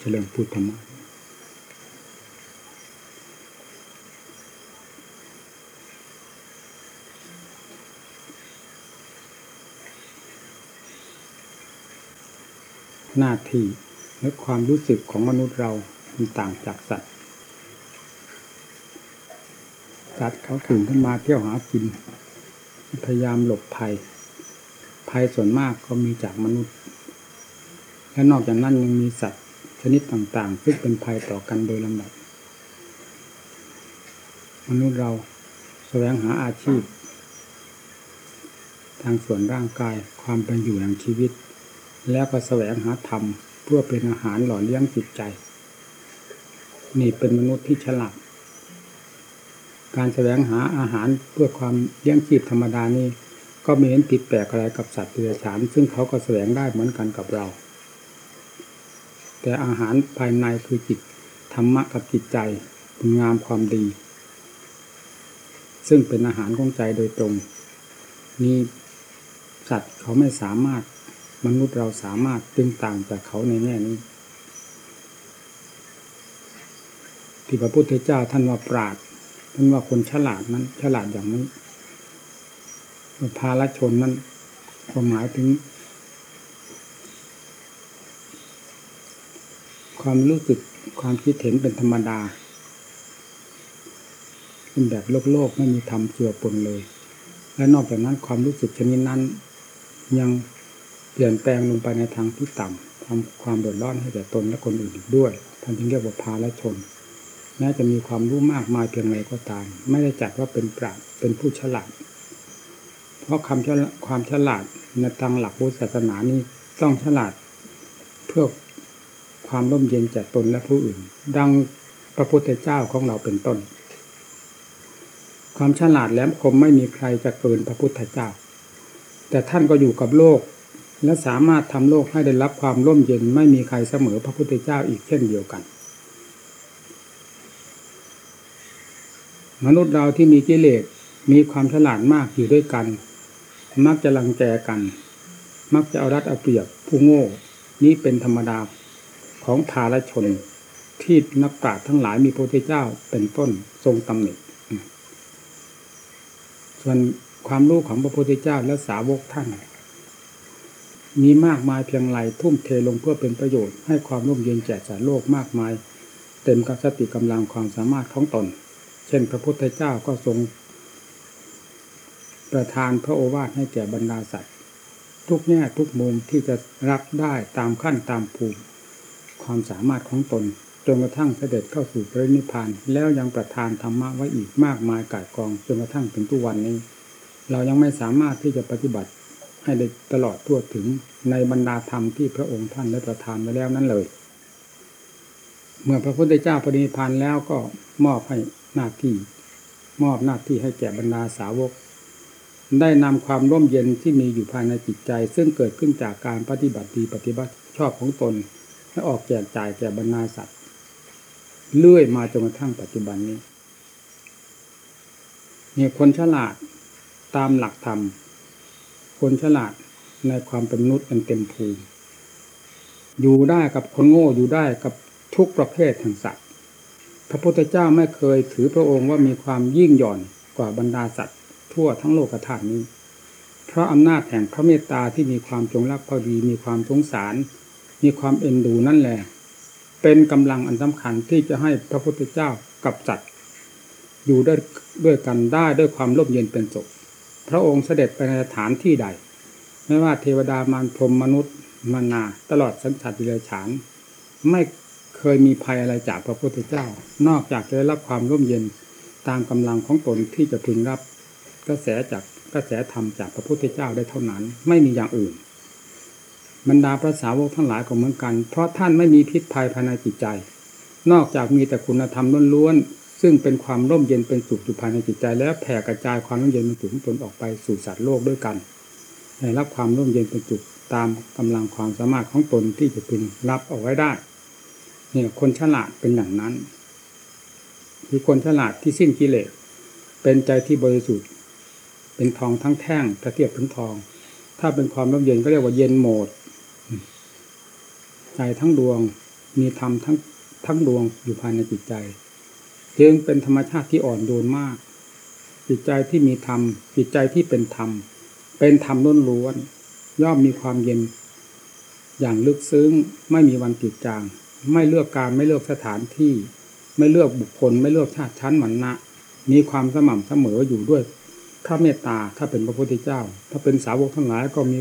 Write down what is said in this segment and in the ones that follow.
เฉลิมพูดธรรมะหน้าที่และความรู้สึกของมนุษย์เรามันต่างจากสัตว์ สัตว์เขาตื่นขึ้นมาเที่ยวหากิน พยายามหลบภัย ภัยส่วนมากก็มีจากมนุษย์ และนอกจากนั้นยังมีสัตว ชนิดต่างๆ ซึ่งเป็นภัยต่อกันโดยลำดับมนุษย์เราแสวงหาอาชีพ ทางส่วนร่างกายความเป็นอยู่แห่งชีวิต แล้วก็แสวงหาธรรม เพื่อเป็นอาหารหล่อเลี้ยงจิตใจ นี่เป็นมนุษย์ที่ฉลาดการแสวงหาอาหารเพื่อความเลี้ยงชีพธรรมดานี่ก็ม่เห็นผิดแปลกอะไรกับสัตว์เดรัจฉาน ซึ่งเขาก็แสวงได้เหมือนกันกับเรา แต่อาหารภายในคือจิตธรรมะกับจิตใจคุณงามความดี ซึ่งเป็นอาหารของใจโดยตรง นี่สัตว์เขาไม่สามารถมนุษย์เราสามารถตึงต่างจากเขาในแง่นี้ ที่พระพุทธเจ้าท่านว่าปราดท่านว่าคนฉลาดนั้น ฉลาดอย่างนี้ภาลชนนั้นความหมายถึง ความรู้สึกความคิดเห็นเป็นธรรมดา เป็นแบบโลกโลกไม่มีธรรมเจือปนเลย และนอกจากนั้นความรู้สึกชนิดนั้น ยังเปลี่ยนแปลงลงไปในทางที่ต่ำทำความเดือดร้อนให้แก่ตนและคนอื่นด้วยท่านจึงเรียกว่าพาและชนแม้จะมีความรู้มากมายเพียงไรก็ตาม ไม่ได้จัดว่าเป็นปราชญ์เป็นผู้ฉลาด เพราะคำความฉลาดในทางหลักพุทธศาสนานี้ต้องฉลาดเพื่อ ความร่มเย็นแก่ตนและผู้อื่น ดังพระพุทธเจ้าของเราเป็นต้น ความฉลาดแหลมคมไม่มีใครจะเกินพระพุทธเจ้า แต่ท่านก็อยู่กับโลก และสามารถทำโลกให้ได้รับความร่มเย็นไม่มีใครเสมอพระพุทธเจ้าอีกเช่นเดียวกัน มนุษย์เราที่มีกิเลสมีความฉลาดมากอยู่ด้วยกัน มักจะลังแกกัน มักจะเอารัดเอาเปรียบผู้โง่ นี้เป็นธรรมดา ของภาลชนที่นักปราชญ์ทั้งหลายมีพระพุทธเจ้าเป็นต้นทรงตำหนิส่วนความรู้ของพระพุทธเจ้าและสาวกท่าน มีมากมายเพียงไรทุ่มเทลงเพื่อเป็นประโยชน์ให้ความร่มเย็นแก่สารโลกมากมาย เต็มกับสติกำลังความสามารถของตน เช่น พระพุทธเจ้าก็ทรง ประทานพระโอวาทให้แก่บรรดาสัตว์ ทุกแง่ทุกมุมที่จะรับได้ตามขั้นตามภูมิ ความสามารถของตนจนกระทั่งเสด็จเข้าสู่พระนิพพานแล้วยังประทานธรรมะไว้อีกมากมายกายกองจนกระทั่งถึงทุกวันนี้ เรายังไม่สามารถที่จะปฏิบัติให้ได้ตลอดทั่วถึงในบรรดาธรรมที่พระองค์ท่านได้ประทานไว้แล้วนั้นเลย เมื่อพระพุทธเจ้าปฏินิพพานแล้วก็มอบให้หน้าที่ มอบหน้าที่ให้แก่บรรดาสาวก ได้นำความร่มเย็นที่มีอยู่ภายในจิตใจ ซึ่งเกิดขึ้นจากการปฏิบัติดีปฏิบัติชอบของตน ให้ออกแจกจ่ายแก่บรรดาสัตว์เลื่อยมาจนกระทั่งปัจจุบันนี้เนี่ยคนฉลาดตามหลักธรรม คนฉลาดในความเป็นมนุษย์เป็นเต็มภูมิอยู่ได้กับคนโง่อยู่ได้กับทุกประเภทแห่งสัตว์ พระพุทธเจ้าไม่เคยถือพระองค์ว่ามีความยิ่งหย่อนกว่าบรรดาสัตว์ ทั่วทั้งโลกธาตุนี้ เพราะอำนาจแห่งพระเมตตาที่มีความจงรักภักดีมีความสงสาร มีความเอ็นดูนั่นแหละ เป็นกำลังอันสำคัญที่จะให้พระพุทธเจ้ากับสัตว์อยู่ด้วยด้วยกันได้ด้วยความร่มเย็นเป็นสุขพระองค์เสด็จไปในสถานที่ใด ไม่ว่าเทวดามารพรมมนุษย์มนา ตลอดสัญชาติเรัจฉาน ไม่เคยมีภัยอะไรจากพระพุทธเจ้า นอกจากจะได้รับความร่มเย็นตามกำลังของตนที่จะพึงรับกระแสจากกระแสธรรมจากพระพุทธเจ้าได้เท่านั้น ไม่มีอย่างอื่น บรรดาพระสาวกทั้งหลายก็เหมือนกัน เพราะท่านไม่มีพิษภัยภายในจิตใจ นอกจากมีแต่คุณธรรมล้วนๆซึ่งเป็นความร่มเย็นเป็นสุขอยู่ภายในจิตใจ แล้วแผ่กระจายความร่มเย็นเป็นสุขของตนออกไปสู่สัตว์โลกด้วยกันให้รับความร่มเย็นเป็นสุขตามกำลังความสามารถของตนที่จะพึงรับเอาไว้ได้เนี่ยคนฉลาดเป็นอย่างนั้นคือคนฉลาดที่สิ้นกิเลสเป็นใจที่บริสุทธิ์ เป็นทองทั้งแท่งถ้าเทียบถึงทอง ถ้าเป็นความร่มเย็นก็เรียกว่าเย็นโหมด ใจทั้งดวง มีธรรมทั้งทั้งดวงอยู่ภายในจิตใจจึงเป็นธรรมชาติที่อ่อนโยนมาก จิตใจที่มีธรรมจิตใจที่เป็นธรรม เป็นธรรมล้นล้วนย่อมมีความเย็น อย่างลึกซึ้งไม่มีวันจืดจาง ไม่เลือกการไม่เลือกสถานที่ ไม่เลือกบุคคล ไม่เลือกชาติชั้นวรรณะ มีความสม่ำเสมออยู่ด้วยพระเมตตาถ้าเป็นพระพุทธเจ้า ถ้าเป็นสาวกทั้งหลายก็มี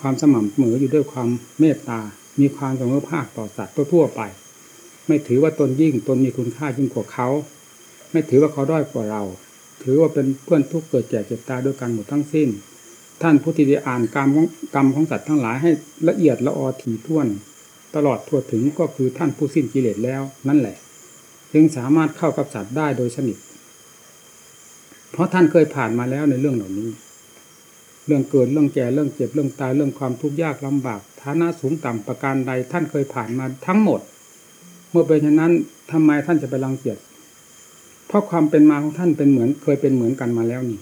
ความสม่ำเสมออยู่ด้วยความเมตตา มีความเสมอภาคต่อสัตว์ทั่วไป ไม่ถือว่าตนยิ่งตนมีคุณค่ายิ่งกว่าเขา ไม่ถือว่าเขาด้อยกว่าเรา ถือว่าเป็นเพื่อนทุกเกิดแก่เจ็บตายด้วยกันหมดทั้งสิ้น ท่านผู้ที่ได้อ่านกรรมของกรรมของสัตว์ทั้งหลายให้ละเอียดละออถี่ถ้วน ตลอดทั่วถึงก็คือท่านผู้สิ้นกิเลสแล้วนั่นแหละ จึงสามารถเข้ากับสัตว์ได้โดยสนิทเพราะท่านเคยผ่านมาแล้วในเรื่องเหล่านี้ เรื่องเกิดเรื่องแก่เรื่องเจ็บเรื่องตายเรื่องความทุกข์ยากลำบากฐานะสูงต่ำประการใดท่านเคยผ่านมาทั้งหมด เมื่อเป็นเช่นนั้นทำไมท่านจะไปรังเกียจเพราะความเป็นมาของท่านเป็นเหมือนเคยเป็นเหมือนกันมาแล้วนี่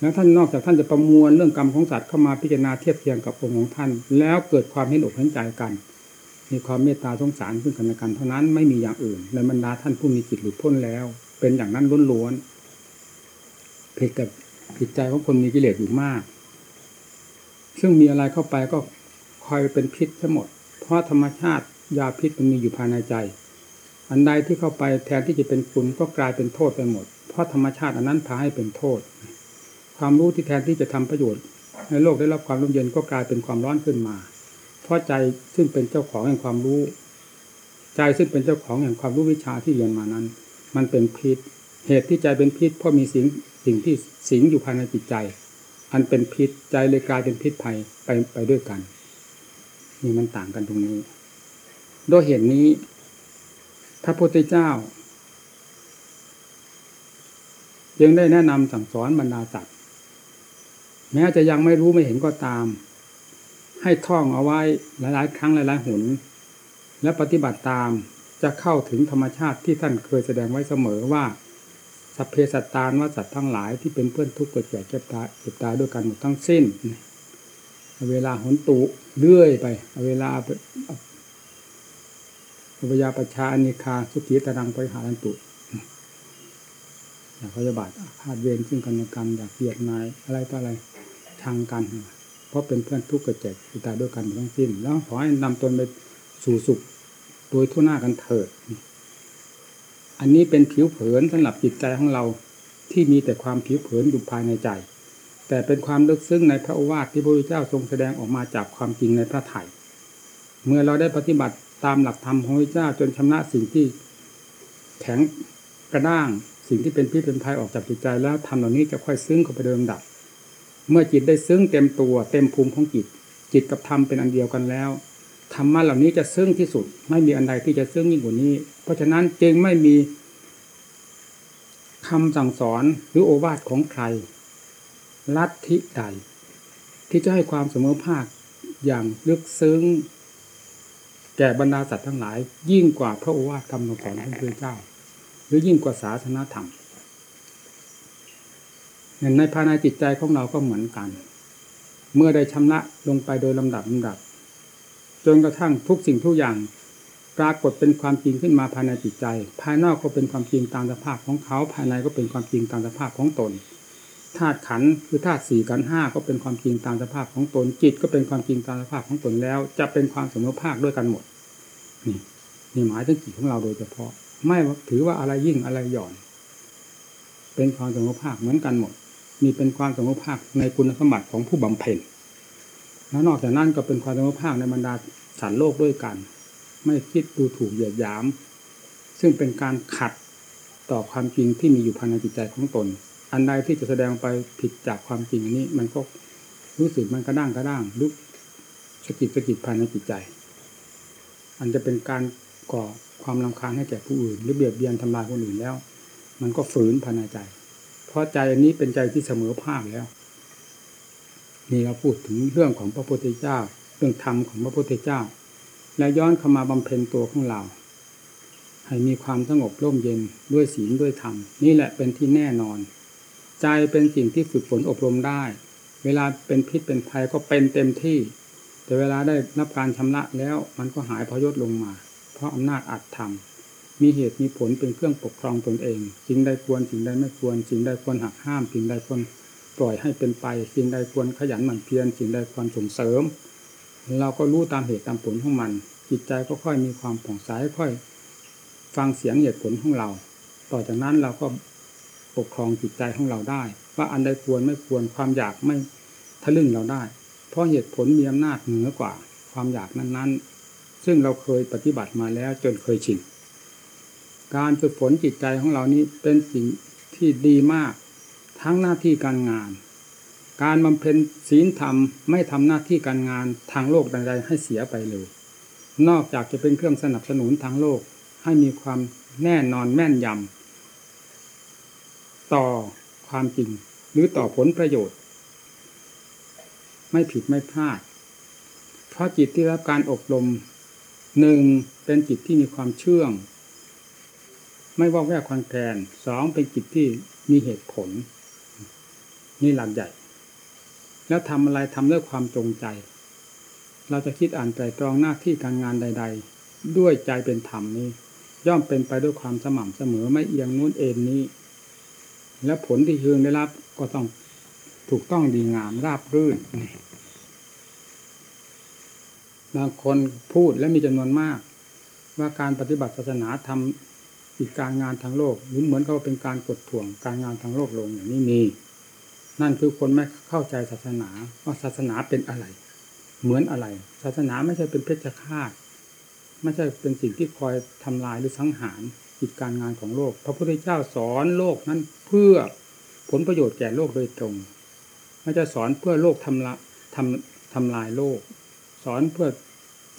แล้วท่านนอกจากท่านจะประมวลเรื่องกรรมของสัตว์เข้ามาพิจารณาเทียบเทียงกับองค์ของท่าน แล้วเกิดความเห็นอกเห็นใจกัน มีความเมตตาสงสารซึ่งกันและกันเท่านั้นไม่มีอย่างอื่นในบรรดาท่านผู้มีจิตหลุดพ้นแล้ว เป็นอย่างนั้นล้วนๆผิดกับ ผิดใจของคนมีกิเลสอยู่มาก ซึ่งมีอะไรเข้าไปก็คอยเป็นพิษทั้งหมด เพราะธรรมชาติยาพิษมันมีอยู่ภายในใจ อันใดที่เข้าไปแทนที่จะเป็นคุณก็กลายเป็นโทษไปหมด เพราะธรรมชาติอันนั้นพาให้เป็นโทษ ความรู้ที่แทนที่จะทำประโยชน์ ในโลกได้รับความร่มเย็นก็กลายเป็นความร้อนขึ้นมา เพราะใจซึ่งเป็นเจ้าของแห่งความรู้ ใจซึ่งเป็นเจ้าของแห่งความรู้วิชาที่เรียนมานั้น มันเป็นพิษ เหตุที่ใจเป็นพิษเพราะมีสิ่งสิ่งที่สิงอยู่ภายในจิตใจ อันเป็นพิษใจเลยกลายเป็นพิษภัยไปไปด้วยกันนี่มันต่างกันตรงนี้ โดยเหตุนนี้พระพุทธเจ้ายังได้แนะนำสั่งสอนบรรดาสัตว์แม้จะยังไม่รู้ไม่เห็นก็ตาม ให้ท่องเอาไว้หลายๆ ครั้งหลายๆหน และปฏิบัติตามจะเข้าถึงธรรมชาติที่ท่านเคยแสดงไว้เสมอว่า สัพเพสัตตานว่าสัตว์ทั้งหลายที่เป็นเพื่อนทุกข์เกิดแก่เจ็บตายเจ็บตายด้วยกันหมดทั้งสิ้น เวลาหนตุเรื่อยไปเวลาอุปยาประชาอนิคาสุขีตรังไปหารันตุอยากพยาบาทพาดเวรซึ่งกันและกันอยากเบียดนายอะไรต่ออะไรชังกัน เพราะเป็นเพื่อนทุกข์เกิดแก่เจ็บตายด้วยกันหมดทั้งสิ้น แล้วขอให้นำตนไปสู่สุขโดยทั่วหน้ากันเถิด อันนี้เป็นผิวเผินสำหรับจิตใจของเราที่มีแต่ความผิวเผินอยู่ภายในใจ แต่เป็นความลึกซึ้งในพระโอวาทที่พระพุทธเจ้าทรงแสดงออกมาจากความจริงในพระไถ่เมื่อเราได้ปฏิบัติตามหลักธรรมของพระเจ้าจนชำระสิ่งที่แข็งกระด้าง สิ่งที่เป็นพิษเป็นภัยออกจากจิตใจแล้วทำเหล่านี้จะค่อยซึ้งเข้าไปเดิมดับ เมื่อจิตได้ซึ้งเต็มตัวเต็มภูมิของจิต จิตกับธรรมเป็นอันเดียวกันแล้ว ธรรมะเหล่านี้จะซึ้งที่สุด ไม่มีอันใดที่จะซึ้งยิ่งกว่านี้ เพราะฉะนั้นจึงไม่มีคำสั่งสอนหรือโอวาทของใคร ลัทธิใด ที่จะให้ความเสมอภาคอย่างลึกซึ้ง แก่บรรดาสัตว์ทั้งหลาย ยิ่งกว่าพระโอวาทคำสอนของพระเจ้า หรือยิ่งกว่าศาสนาธรรมในภายในจิตใจของเราก็เหมือนกัน เมื่อได้ชำระลงไปโดยลำดับลำดับ จนกระทั่งทุกสิ่งทุกอย่างปรากฏเป็นความจริงขึ้นมาภายในจิตใจ ภายนอกก็เป็นความจริงตามสภาพของเขา ภายในก็เป็นความจริงตามสภาพของตนธาตุขันคือธาตุสี่กันห้าก็เป็นความจริงตามสภาพของตนจิตก็เป็นความจริงตามสภาพของตนแล้ว จะเป็นความสมอภาคด้วยกันหมด นี่นี่หมายถึงจิตของเราโดยเฉพาะ ไม่ถือว่าอะไรยิ่งอะไรหย่อน เป็นความสมอภาคเหมือนกันหมด มีเป็นความสมอภาคในคุณสมบัติของผู้บำเพ็ญ แล้วนอกจากนั้นก็เป็นความเสมอภาคในบรรดาสัตว์โลกด้วยกัน ไม่คิดดูถูกเหยียดหยาม ซึ่งเป็นการขัดต่อความจริงที่มีอยู่ภายในจิตใจของตน อันใดที่จะแสดงไปผิดจากความจริงนี้ มันก็รู้สึกมันกระด้างกระด้างลุกสกิดสกิดภายในจิตใจ อันจะเป็นการก่อความลำคาญให้แก่ผู้อื่น หรือเบียดเบียนทำลายคนอื่นแล้ว มันก็ฝืนภายในใจ เพราะใจอันนี้เป็นใจที่เสมอภาคแล้ว นี่เราพูดถึงเรื่องของพระพุทธเจ้า เรื่องธรรมของพระพุทธเจ้า และย้อนเข้ามาบำเพ็ญตัวของเรา ให้มีความสงบร่มเย็นด้วยศีลด้วยธรรม นี่แหละเป็นที่แน่นอน ใจเป็นสิ่งที่ฝึกฝนอบรมได้ เวลาเป็นพิษเป็นภัยก็เป็นเต็มที่ แต่เวลาได้รับการชำระแล้วมันก็หายพยศลงมา เพราะอำนาจอัดทำมีเหตุมีผลเป็นเครื่องปกครองตนเองสิ่งใดควรสิ่งใดไม่ควรสิ่งใดควรหักห้ามสิ่งใดควร ปล่อยให้เป็นไปสิ่งใดควรขยันหมั่นเพียรสิ่งใดควรส่งเสริม เราก็รู้ตามเหตุตามผลของมัน จิตใจก็ค่อยมีความผ่องใสค่อย ฟังเสียงเหตุผลของเรา ต่อจากนั้นเราก็ปกครองจิตใจของเราได้ ว่าอันใดควรไม่ควรความอยากไม่ทะลึ่งเราได้ เพราะเหตุผลมีอำนาจเหนือกว่า ความอยากนั้น ๆ ซึ่งเราเคยปฏิบัติมาแล้วจนเคยชินการฝึกฝนจิตใจของเรานี้เป็นสิ่งที่ดีมาก ทั้งหน้าที่การงาน การบำเพ็ญศีลธรรมไม่ทำหน้าที่การงานทางโลกใดๆให้เสียไปเลย นอกจากจะเป็นเครื่องสนับสนุนทางโลกให้มีความแน่นอนแม่นยำต่อความจริงหรือต่อผลประโยชน์ ไม่ผิดไม่พลาด เพราะจิตที่รับการอบรมหนึ่งเป็นจิตที่มีความเชื่อง ไม่ว่าแวกควันแกนสองเป็นจิตที่มีเหตุผล นี่หลักใหญ่ แล้วทำอะไรทำด้วยความจงใจ เราจะคิดอ่านไตรตรองหน้าที่การงานใด ๆ ด้วยใจเป็นธรรมนี้ ย่อมเป็นไปด้วยความสม่ำเสมอไม่เอียงนู้นเอ็นนี้ และผลที่เฮืองได้รับก็ต้องถูกต้องดีงามราบรื่นบางคนพูดและมีจำนวนมาก ว่าการปฏิบัติศาสนาทำอีกการงานทางโลกหรือเหมือนเขาเป็นการกดถ่วงการงานทางโลกลงอย่างนี้มี นั่นคือคนไม่เข้าใจศาสนาว่าศาสนาเป็นอะไร เหมือนอะไร ศาสนาไม่ใช่เป็นเพชฌฆาตไม่ใช่เป็นสิ่งที่คอยทำลายหรือสังหารกิจการงานของโลก พระพุทธเจ้าสอนโลกนั้นเพื่อผลประโยชน์แก่โลกโดยตรง ไม่จะสอนเพื่อโลกทำละทำทำลายโลก สอนเพื่อ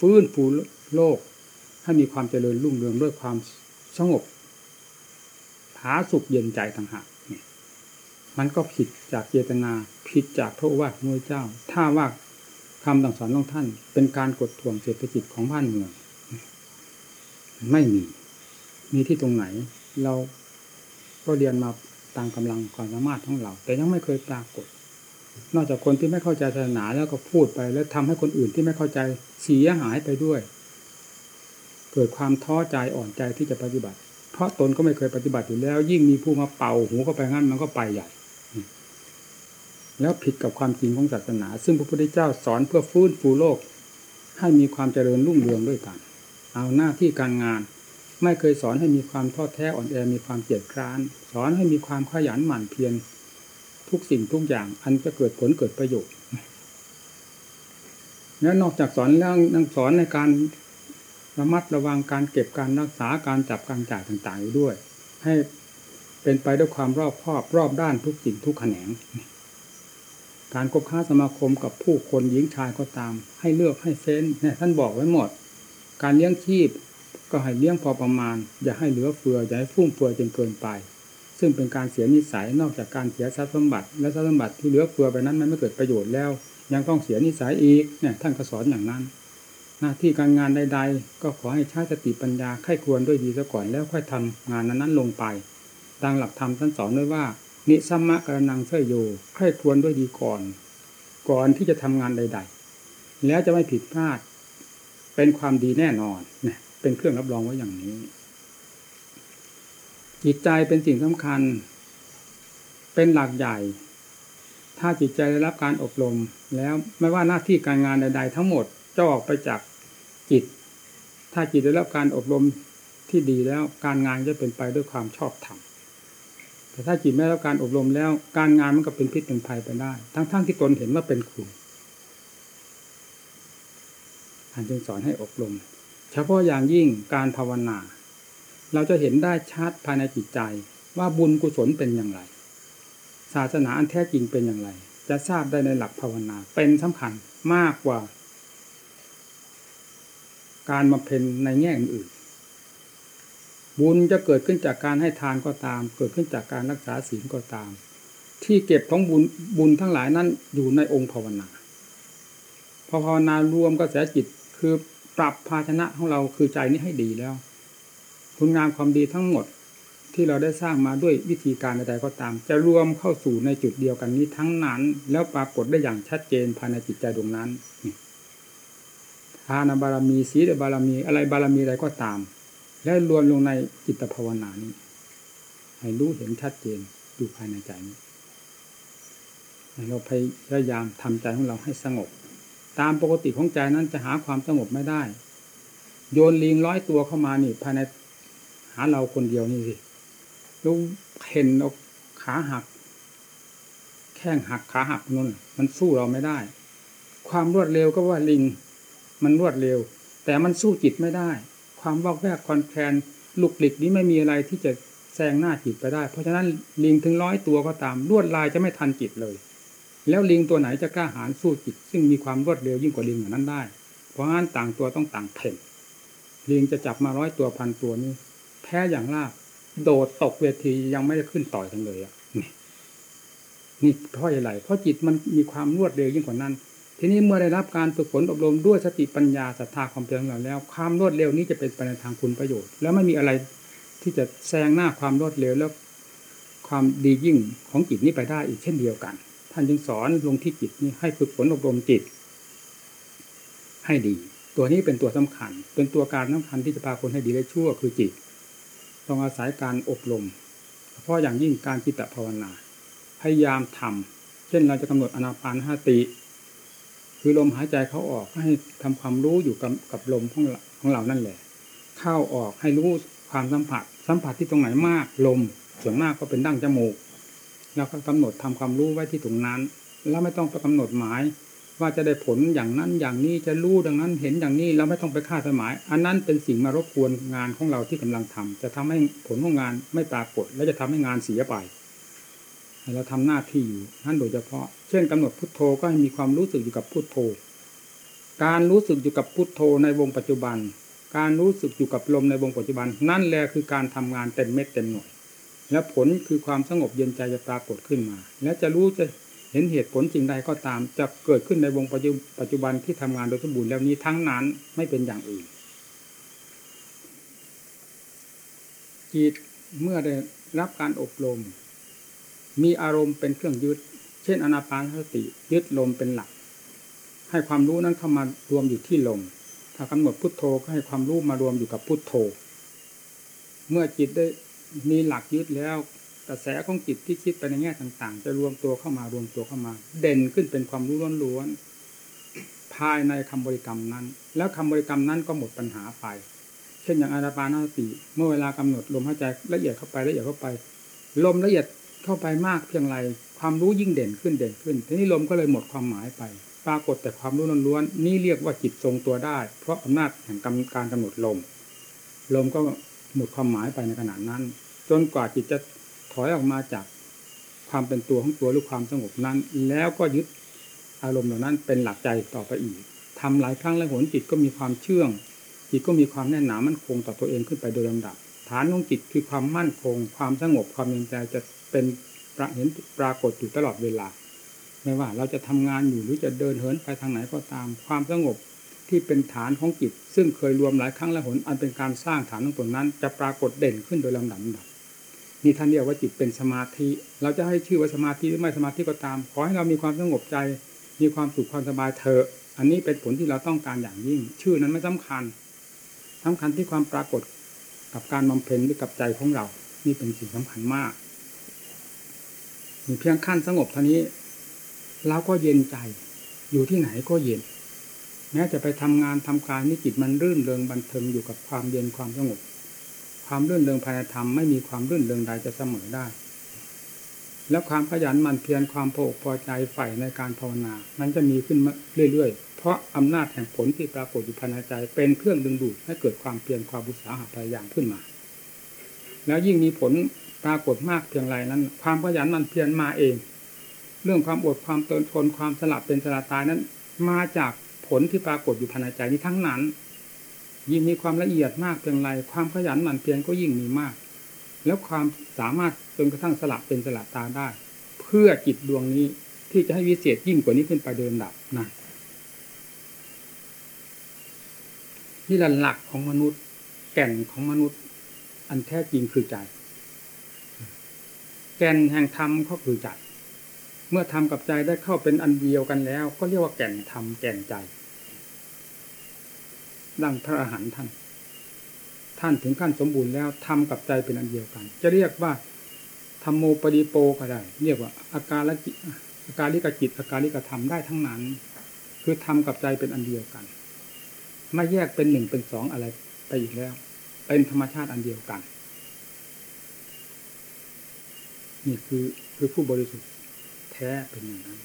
ฟื้นฟูโลก ให้มีความเจริญรุ่งเรืองด้วยความสงบผาสุขเย็นใจต่างหาก มันก็ผิดจากเจตนา ผิดจากพระว่าพระเจ้า ถ้าว่าคำต่างสอนของท่าน เป็นการกดท่วงเศรษฐกิจของบ้านเมืองไม่มี มีที่ตรงไหน เราก็เรียนมาตามกำลังความสามารถของเรา แต่ยังไม่เคยปรากฏ นอกจากคนที่ไม่เข้าใจศาสนาแล้วก็พูดไป แล้วทำให้คนอื่นที่ไม่เข้าใจเสียหายไปด้วย เกิดความท้อใจอ่อนใจที่จะปฏิบัติ เพราะตนก็ไม่เคยปฏิบัติอยู่แล้ว ยิ่งมีผู้มาเป่าหูเข้าไปงั้นมันก็ไปใหญ่แล้วผิดกับความจริงของศาสนา ซึ่งพระพุทธเจ้าสอนเพื่อฟื้นฟูโลก ให้มีความเจริญรุ่งเรืองด้วยกัน เอาหน้าที่การงาน ไม่เคยสอนให้มีความท้อแท้อ่อนแอมีความเกียดคร้าน สอนให้มีความขยันหมั่นเพียรทุกสิ่งทุกอย่างอันจะเกิดผลเกิดประโยชน์แล้วนอกจากสอนแล้วยังสอนในการ ระมัดระวังการเก็บการรักษาการจับการจ่ายต่างๆอยู่ด้วย ให้เป็นไปด้วยความรอบคอบรอบด้านทุกสิ่งทุกแขนง การคบค้าสมาคมกับผู้คนหญิงชายก็ตาม ให้เลือกให้เฟ้นเนี่ยท่านบอกไว้หมด การเลี้ยงชีพก็ให้เลี้ยงพอประมาณ อย่าให้เหลือเฟืออย่าให้ฟุ่มเฟือยจนเกินไป ซึ่งเป็นการเสียนิสัยนอกจากการเสียทรัพย์สมบัติ และทรัพย์สมบัติที่เหลือเฟือไปนั้นมันไม่เกิดประโยชน์แล้ว ยังต้องเสียนิสัยอีกเนี่ยท่านก็สอนอย่างนั้น หน้าที่การงานใด ๆ ก็ขอให้ใช้สติปัญญาไข้ควรด้วยดีซะก่อนแล้วค่อยทำงานนั้นๆลงไป ดังหลักธรรมท่านสอนด้วยว่า นิสัมมะกระนังเสยโยไข้ควรด้วยดีก่อน ก่อนที่จะทำงานใด ๆ แล้วจะไม่ผิดพลาด เป็นความดีแน่นอนเนี่ยเป็นเครื่องรับรองไว้อย่างนี้จิตใจเป็นสิ่งสำคัญ เป็นหลักใหญ่ ถ้าจิตใจได้รับการอบรม แล้วไม่ว่าหน้าที่การงานใด ๆ ทั้งหมด จะออกไปจากจิต ถ้าจิตได้รับการอบรมที่ดีแล้วการงานจะเป็นไปด้วยความชอบธรรมแต่ถ้าจิตไม่ได้รับการอบรมแล้ว การงานมันก็เป็นพิษเป็นภัยไปได้ ทั้งๆทที่ตนเห็นว่าเป็นคุณท่านจึงสอนให้อบรม เฉพาะอย่างยิ่งการภาวนา เราจะเห็นได้ชัดภายในจิตใจว่าบุญกุศลเป็นอย่างไร ศาสนาอันแท้จริงเป็นอย่างไร จะทราบได้ในหลักภาวนาเป็นสำคัญมากกว่า การมาเพ็ญในแง่อื่น บุญจะเกิดขึ้นจากการให้ทานก็ตาม เกิดขึ้นจากการรักษาศีลก็ตาม ที่เก็บของบุญบุญทั้งหลายนั้นอยู่ในองค์ภาวนาพอภาวนารวมกระแสจิตคือปรับภาชนะของเราคือใจนี้ให้ดีแล้ว คุณงามความดีทั้งหมดที่เราได้สร้างมาด้วยวิธีการใดๆก็ตาม จะรวมเข้าสู่ในจุดเดียวกันนี้ทั้งนั้น แล้วปรากฏได้อย่างชัดเจนภายในจิตใจดวงนั้น ทานบารมีศีลบารมี อะไรบารมีอะไรก็ตาม และรวมลงในจิตภาวนานี้ ให้รู้เห็นชัดเจนอยู่ภายในใจนี้เราพยายามทำใจของเราให้สงบ ตามปกติของใจนั้นจะหาความสงบไม่ได้ โยนลิงร้อยตัวเข้ามานี่ ภายในหาเราคนเดียวนี่สิลูกเห็นเอาขาหัก แข้งหักขาหักนั่นมันสู้เราไม่ได้ ความรวดเร็วก็ว่าลิง มันรวดเร็ว แต่มันสู้จิตไม่ได้ ความวอกแวกคอนแคลนลุกหลิกนี้ไม่มีอะไรที่จะแซงหน้าจิตไปได้ เพราะฉะนั้นลิงถึงร้อยตัวก็ตามลวดลายจะไม่ทันจิตเลย แล้วลิงตัวไหนจะกล้าหาญสู้จิต ซึ่งมีความรวดเร็วยิ่งกว่าลิงอย่างนั้นได้ เพราะงั้นต่างตัวต้องต่างเพ่งลิงจะจับมาร้อยตัวพันตัวนี้ แพ้อย่างลาบโดดตกเวทียังไม่ได้ขึ้นต่อยกันเลยอะนี่นี่เพราะอะไรเพราะจิตมันมีความรวดเร็วยิ่งกว่านั้น ทีนี้เมื่อได้รับการฝึกฝนอบรมด้วยสติปัญญาศรัทธาความเพียรของเราแล้ว ความรวดเร็วนี้จะเป็นไปในทางคุณประโยชน์ แล้วไม่มีอะไรที่จะแซงหน้าความรวดเร็วแล้วความดียิ่งของจิตนี้ไปได้อีกเช่นเดียวกัน ท่านจึงสอนลงที่จิตนี้ให้ฝึกฝนอบรมจิต ให้ดี ตัวนี้เป็นตัวสำคัญ เป็นตัวการสำคัญที่จะพาคนให้ดีและชั่วคือจิต ต้องอาศัยการอบรมเฉพาะอย่างยิ่งการจิตภาวนา พยายามทำเช่นเราจะกำหนดอนาปานห้าติ คือลมหายใจเขาออกให้ทำความรู้อยู่กับกับลมของของเรานั่นแหละ เข้าออกให้รู้ความสัมผัส สัมผัสที่ตรงไหนมากลมส่วนมากก็เป็นดั้งจมูกแล้วก็กำหนดทำความรู้ไว้ที่ตรงนั้น แล้วไม่ต้องไปกำหนดหมาย ว่าจะได้ผลอย่างนั้นอย่างนี้จะรู้ดังนั้นเห็นอย่างนี้แล้วไม่ต้องไปคาดหมาย อันนั้นเป็นสิ่งมารบกวนงานของเราที่กำลังทำจะทำให้ผลของงานไม่ปรากฏ และจะทำให้งานเสียไป เราทำหน้าที่อยู่นั่นโดยเฉพาะ เช่นกำหนดพุทโธก็ให้มีความรู้สึกอยู่กับพุทโธ การรู้สึกอยู่กับพุทโธในวงปัจจุบัน การรู้สึกอยู่กับลมในวงปัจจุบัน นั่นแหละคือการทำงานเต็มเม็ดเต็มหน่วย และผลคือความสงบเย็นใจจะปรากฏขึ้นมา และจะรู้จะเห็นเหตุผลจริงใดก็ตาม จะเกิดขึ้นในวงปัจจุบันที่ทำงานโดยสมบูรณ์แล้วนี้ทั้งนั้นไม่เป็นอย่างอื่นจิตเมื่อได้รับการอบรม มีอารมณ์เป็นเครื่องยึด เช่นอนาปานสติยึดลมเป็นหลัก ให้ความรู้นั้นเข้ามารวมอยู่ที่ลม ถ้ากำหนดพุทโธก็ให้ความรู้มารวมอยู่กับพุทโธ เมื่อจิตได้มีหลักยึดแล้วกระแสของจิตที่คิดไปในแง่ต่าง ๆ จะรวมตัวเข้ามารวมตัวเข้ามา เด่นขึ้นเป็นความรู้ล้วนๆภายในคำบริกรรมนั้น แล้วคำบริกรรมนั้นก็หมดปัญหาไป เช่นอย่างอาราปานาสติ เมื่อเวลากำหนดลมหายใจละเอียดเข้าไปละเอียดเข้าไป ลมละเอียด เข้าไปมากเพียงไรความรู้ยิ่งเด่นขึ้นเด่นขึ้น ทีนี้ลมก็เลยหมดความหมายไป ปรากฏแต่ความรู้ล้วนๆนี่เรียกว่าจิตทรงตัวได้ เพราะอำนาจแห่งการกำหนดลม ลมก็หมดความหมายไปในขณะนั้น จนกว่าจิตจะถอยออกมาจากความเป็นตัวของตัวหรือความสงบนั้น แล้วก็ยึดอารมณ์เหล่านั้นเป็นหลักใจต่อไปอีกทำหลายครั้งแล้วหนจิตก็มีความเชื่อง จิตก็มีความแน่นหนามั่นคงต่อตัวเองขึ้นไปโดยลำดับ ฐานของจิตคือความมั่นคง ความสงบความเย็นใจจะ เป็นประเห็นปรากฏอยู่ตลอดเวลา ไม่ว่าเราจะทำงานอยู่หรือจะเดินเหินไปทางไหนก็ตามความสงบที่เป็นฐานของจิต ซึ่งเคยรวมหลายครั้งแล้วหนอันเป็นการสร้างฐานของตนนั้น จะปรากฏเด่นขึ้นโดยลำดับนี่ท่านเรียกว่าจิตเป็นสมาธิ เราจะให้ชื่อว่าสมาธิหรือไม่สมาธิก็ตาม ขอให้เรามีความสงบใจ มีความสุขความสบายเถอะอันนี้เป็นผลที่เราต้องการอย่างยิ่ง ชื่อนั้นไม่สำคัญสำคัญที่ความปรากฏกับการบำเพ็ญหรือกับใจของเรา นี่เป็นสิ่งสำคัญมาก เพียงขั้นสงบเท่านี้เราก็เย็นใจ อยู่ที่ไหนก็เย็น แม้จะไปทำงานทำการนี่จิตมันรื่นเริงบันเทิงอยู่กับความเย็นความสงบ ความรื่นเริงภายในธรรมไม่มีความรื่นเริงใดจะเสมอได้ แล้วความขยันมันเพียรความพอพอใจใฝ่ในการภาวนา มันจะมีขึ้นเรื่อยๆ เพราะอำนาจแห่งผลที่ปรากฏอยู่ภายในใจ เป็นเครื่องดึงดูดให้เกิดความเพียรความบุษาหะพยายามขึ้นมา แล้วยิ่งมีผล ปรากฏมากเพียงไรนั้น ความขยันมันเพียรมาเอง เรื่องความอดความตนทนความสลับเป็นสลับตายนั้น มาจากผลที่ปรากฏอยู่ภายในใจนี้ทั้งนั้น ยิ่งมีความละเอียดมากเพียงไรความขยันมันเพียรก็ยิ่งมีมาก แล้วความสามารถจนกระทั่งสลับเป็นสลับตาได้ เพื่อจิตดวงนี้ที่จะให้วิเศษยิ่งกว่านี้ขึ้นไปเดิมดับนะนี่แหละหลักของมนุษย์แก่นของมนุษย์ อันแท้จริงคือใจ แก่นแห่งธรรมก็คือใจเมื่อทำกับใจได้เข้าเป็นอันเดียวกันแล้ว ก็เรียกว่าแก่นธรรมแก่นใจ ดังพระอรหันต์ท่าน ท่านถึงขั้นสมบูรณ์แล้วทำกับใจเป็นอันเดียวกัน จะเรียกว่าธรรมโมปริโปก็ได้ เรียกว่าอาการละจิอาการลิกจิตอาการลิกธรรมได้ทั้งนั้น คือทำกับใจเป็นอันเดียวกัน ไม่แยกเป็นหนึ่งเป็นสองอะไรไปอีกแล้ว เป็นธรรมชาติอันเดียวกัน นี่คือคือผู้บริสุทธิ์แท้เป็นอย่างนั้น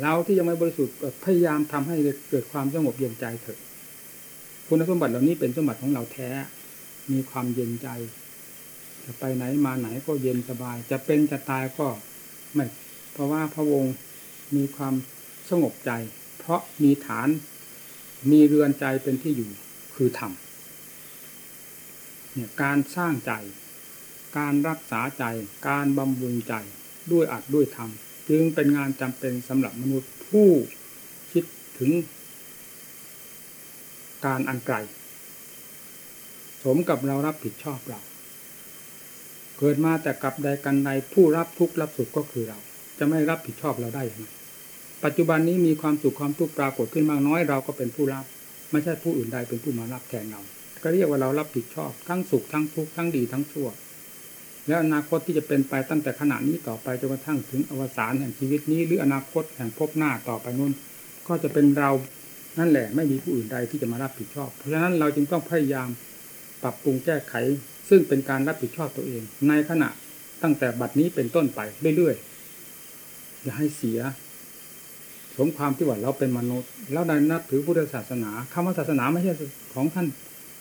เราที่ยังไม่บริสุทธิ์พยายามทำให้เกิดความสงบเย็นใจเถอะคุณสมบัติเหล่านี้เป็นสมบัติของเราแท้ มีความเย็นใจ จะไปไหนมาไหนก็เย็นสบาย จะเป็นจะตายก็ไม่ เพราะว่าพระองค์มีความสงบใจ เพราะมีฐาน มีเรือนใจเป็นที่อยู่คือธรรมเนี่ยการสร้างใจ การรักษาใจ การบำรุงใจด้วยอัดด้วยธรรมจึงเป็นงานจำเป็นสำหรับมนุษย์ผู้คิดถึง การอันไกล สมกับเรารับผิดชอบเรา เกิดมาแต่กับใดกันใดผู้รับทุกข์รับสุขก็คือเรา จะไม่รับผิดชอบเราได้อย่างไรปัจจุบันนี้มีความสุขความทุกข์ปรากฏขึ้นมากน้อยเราก็เป็นผู้รับ ไม่ใช่ผู้อื่นใดเป็นผู้มารับแทนเรา ก็เรียกว่าเรารับผิดชอบทั้งสุขทั้งทุกข์ทั้งดีทั้งชั่ว แล้วอนาคตที่จะเป็นไปตั้งแต่ขณะนี้ต่อไปจนกระทั่งถึงอวสานแห่งชีวิตนี้ หรืออนาคตแห่งพบหน้าต่อไปนู้น ก็จะเป็นเรานั่นแหละไม่มีผู้อื่นใดที่จะมารับผิดชอบ เพราะฉะนั้นเราจึงต้องพยายามปรับปรุงแก้ไข ซึ่งเป็นการรับผิดชอบตัวเอง ในขณะตั้งแต่บัดนี้เป็นต้นไปเรื่อยๆอย่าให้เสีย สมความที่ว่าเราเป็นมนุษย์ แล้วได้นับถือพุทธศาสนาคำว่าศาสนาไม่ใช่ของท่าน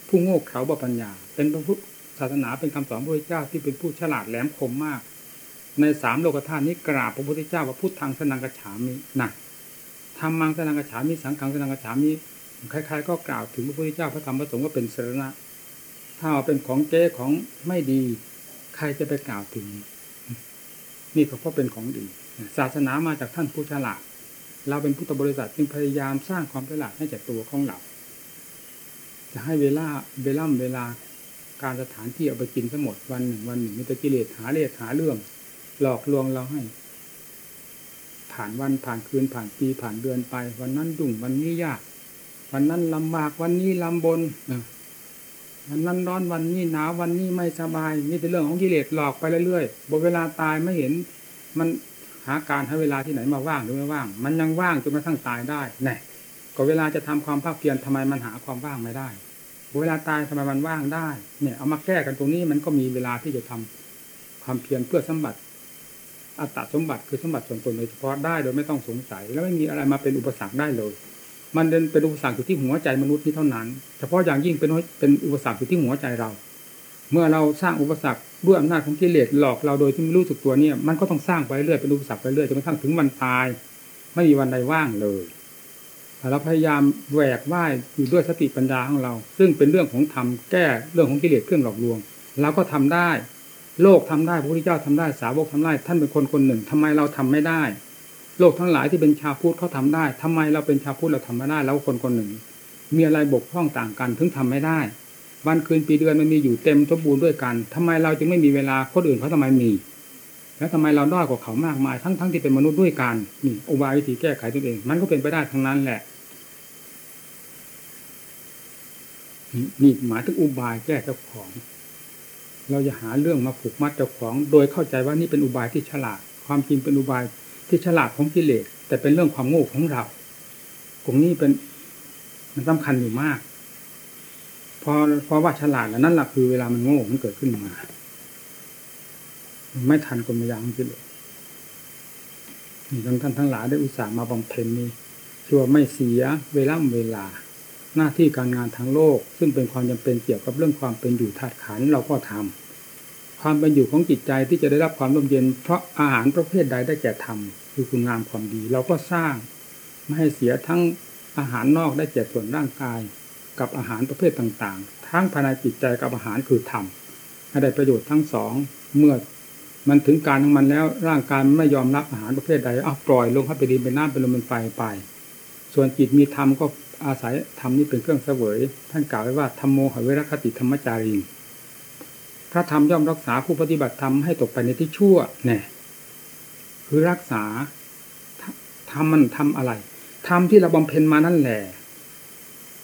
ผู้โง่เขลาบปัญญา เป็นพระพุทธ ศาสนาเป็นคำสอนพระพุทธเจ้าที่เป็นผู้ฉลาดแหลมคมมาก ในสามโลกธาตุนี้กราบพระพุทธเจ้าว่าพุทธังสนังกระฉามิหนักธรรมังสนังกระฉามิสังขังสนังกระฉามิใครๆก็กล่าวถึงพระพุทธเจ้าพระธรรมพระสงฆ์ว่าเป็นสรณะ ถ้าเป็นของเจ๊ของไม่ดี ใครจะไปกล่าวถึง นี่ก็เพราะเป็นของดี ศาสนามาจากท่านผู้ฉลาด เราเป็นพุทธบริษัทจึงพยายามสร้างความฉลาดให้แก่ตัวของเราจะให้เวลาเวล่ำเวลา การสถานที่เอาไปกินทั้งหมดวันหนึ่งวันหนึ่งมีแต่กิเลสหาเลสหาเรื่อง หลอกลวงเราให้ ผ่านวันผ่านคืนผ่านปีผ่านเดือนไป วันนั้นดุ่งวันนี้ยาก วันนั้นลำบากวันนี้ลำบนวันนั้นร้อนวันนี้หนาววันนี้ไม่สบายนี่เป็นเรื่องของกิเลสหลอกไปเรื่อยๆบนเวลาตายไม่เห็น มันหาการให้เวลาที่ไหนมาว่างหรือไม่ว่าง มันยังว่างจนกระทั่งตายได้แน่ก็เวลาจะทำความภาคเพียรทำไมมันหาความว่างไม่ได้ เวลาตายทำไมมันว่างได้ เนี่ยเอามาแก้กันตรงนี้มันก็มีเวลาที่จะทำความเพียรเพื่อสมบัติอัตตสมบัติคือสมบัติส่วนตนโดยเฉพาะได้โดยไม่ต้องสงสัย แล้วไม่มีอะไรมาเป็นอุปสรรคได้เลย มันเป็นอุปสรรคอยู่ที่หัวใจมนุษย์นี้เท่านั้น เฉพาะอย่างยิ่งเป็นเป็นอุปสรรคอยู่ที่หัวใจเรา เมื่อเราสร้างอุปสรรคด้วยอำนาจของกิเลสหลอกเราโดยที่ไม่รู้สึกตัวเนี่ยมันก็ต้องสร้างไปเรื่อยเป็นอุปสรรคไปเรื่อยจนกระทั่งถึงวันตาย ไม่มีวันใดว่างเลย เราพยายามแหวกว่ายอยู่ด้วยสติปัญญาของเรา ซึ่งเป็นเรื่องของธรรมแก้เรื่องของกิเลสเครื่องหลอกลวงเราก็ทำได้ โลกทำได้พระพุทธเจ้าทำได้สาวกทำได้ ท่านเป็นคนคนหนึ่งทำไมเราทำไม่ได้ โลกทั้งหลายที่เป็นชาวพุทธเขาทาได้ทำไมเราเป็นชาวพุทธเราทำไม่ได้แล้วคนคนหนึ่ง มีอะไรบกพร่องต่างกันถึงทำไม่ได้ วันคืนปีเดือนมันมีอยู่เต็มสมบูรณ์ด้วยกันทำไมเราจึงไม่มีเวลาคนอื่นเขาทำไมมี แล้วทำไมเราด้อยกว่าเขามากมาย ทั้งทั้งที่เป็นมนุษย์ด้วยกันนี่อุบายวิธีแก้ไขตัวเอง มันก็เป็นไปได้ทั้งนั้นแหละ นี่หมายถึงอุบายแก้เจ้าของ เราจะหาเรื่องมาผูกมัดเจ้าของ โดยเข้าใจว่านี่เป็นอุบายที่ฉลาด ความจริงเป็นอุบายที่ฉลาดของกิเลสแต่เป็นเรื่องความโง่ของเราตรงนี้เป็นมันสำคัญอยู่มาก พอพอว่าฉลาดแล้วนั่นแหละคือเวลามันโง่มันเกิดขึ้นมา ไม่ทันกลมายาของกิเลสนี่ทั้งท่านทั้งหลายได้อุตส่าห์มาบำเพ็ญนี้ชัวไม่เสียเวลาเวลา หน้าที่การงานทางโลก ซึ่งเป็นความจำเป็นเกี่ยวกับเรื่องความเป็นอยู่ธาตุขันเราก็ทำความเป็นอยู่ของจิตใจที่จะได้รับความร่มเย็น เพราะอาหารประเภทใดได้แก่ธรรมคือคุณงามความดี เราก็สร้างไม่ให้เสียทั้งอาหารนอกได้แก่ส่วนร่างกาย กับอาหารประเภทต่างๆ ทั้งภายในจิตใจกับอาหารคือธรรมให้ได้ประโยชน์ทั้งสองเมื่อ มันถึงการของมันแล้วร่างกายไม่ยอมรับอาหารประเภทใดเอาปล่อยลงให้ไปดินเป็นน้ำเป็นลมเป็นไฟไป ส่วนจิตมีธรรมก็อาศัยธรรมนี้เป็นเครื่องเสวย ท่านกล่าวไว้ว่าธรรมโมหเวรคติธรรมจารีพระธรรมย่อมรักษาผู้ปฏิบัติธรรมให้ตกไปในที่ชั่วแน่คือรักษาทำมันทำอะไรทำที่เราบำเพ็ญมานั่นแหละ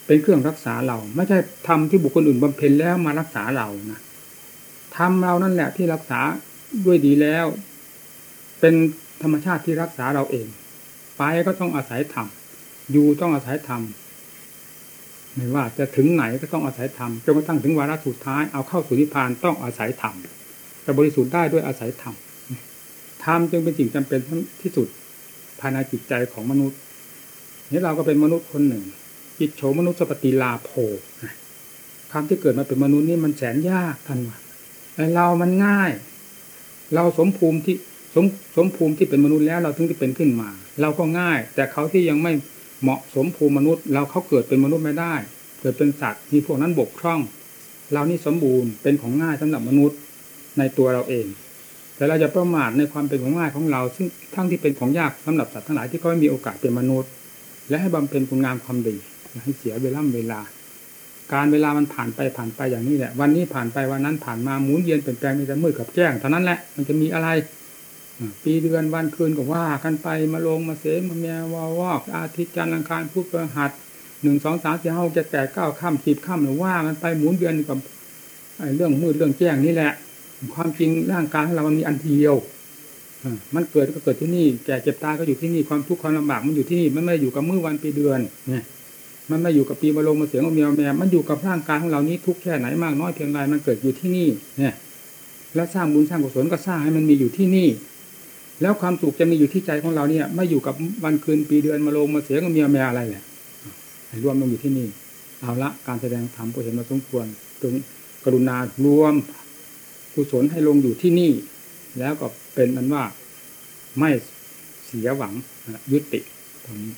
เป็นเครื่องรักษาเรา ไม่ใช่ทำที่บุคคลอื่นบำเพ็ญแล้วมารักษาเรานะทำเรานั่นแหละที่รักษา ด้วยดีแล้ว เป็นธรรมชาติที่รักษาเราเอง ไปก็ต้องอาศัยธรรมอยู่ต้องอาศัยธรรมไม่ว่าจะถึงไหนก็ต้องอาศัยธรรมจนกระทั่งถึงวาระสุดท้ายเอาเข้าสู่นิพพานต้องอาศัยธรรมจะบริสุทธิ์ได้ด้วยอาศัยธรรมธรรมจึงเป็นสิ่งจำเป็นที่สุดภายในจิตใจของมนุษย์นี่เราก็เป็นมนุษย์คนหนึ่ง จิตโฉมนุษย์สปฏิลาโภคำที่เกิดมาเป็นมนุษย์นี่มันแสนยากท่านว่าไอเรามันง่าย เราสมภูมิที่สมสมภูมิที่เป็นมนุษย์แล้วเราถึงจะเป็นขึ้นมา เราก็ง่าย แต่เขาที่ยังไม่เหมาะสมภูมิมนุษย์ เราเขาเกิดเป็นมนุษย์ไม่ได้ เกิดเป็นสัตว์มีพวกนั้นบกพร่อง เรานี่สมบูรณ์เป็นของง่ายสำหรับมนุษย์ในตัวเราเอง แต่เราจะประมาทในความเป็นของง่ายของเรา ซึ่งทั้งที่เป็นของยากสำหรับสัตว์ทั้งหลายที่เขาไม่มีโอกาสเป็นมนุษย์ และให้บำเพ็ญคุณงามความดีให้เสียเวลาเวลา การเวลามันผ่านไปผ่านไปอย่างนี้แหละวันนี้ผ่านไปวันนั้นผ่านมาหมุนเวียนเปลี่ยนแปลงมีแต่มืดกับแจ้งเท่านั้นแหละมันจะมีอะไรปีเดือนวันคืนก็ว่ากันไปมาลงมาเสมาเมียวาวอกอาทิตย์จันทร์อังคารพุธพฤหัสหนึ่งสองสามสี่ห้าจ็ดแปดเก้าข้ามสิบข้ามหรือว่ากันไปหมุนเวียนกับเรื่องมืดเรื่องแจ้งนี่แหละ ความจริงร่างกายของเรามันมีอันเดียวมันเกิดก็เกิดที่นี่แก่เจ็บตายก็อยู่ที่นี่ความทุกข์ความลำบากมันอยู่ที่นี่มันไม่อยู่กับมือวันปีเดือนเนี่ย มันไม่อยู่กับปีมาลงมาเสียงมาเมียวแม่มันอยู่กับร่างกายของเรานี้ทุกแค่ไหนมากน้อยเพียงไรมันเกิดอยู่ที่นี่ เนี่ย แล้วสร้างบุญสร้างกุศลก็สร้างให้มันมีอยู่ที่นี่ แล้วความสุขจะมีอยู่ที่ใจของเราเนี่ยไม่อยู่กับวันคืนปีเดือนมาลงมาเสียงมาเมียวแม่อะไรแหละรวมลงอยู่ที่นี่ เอาละการแสดงธรรมก็เห็นมาสมควรถึงกรุณารวมกุศลให้ลงอยู่ที่นี่ แล้วก็เป็นนั้นว่าไม่เสียหวังยุติตรงนี้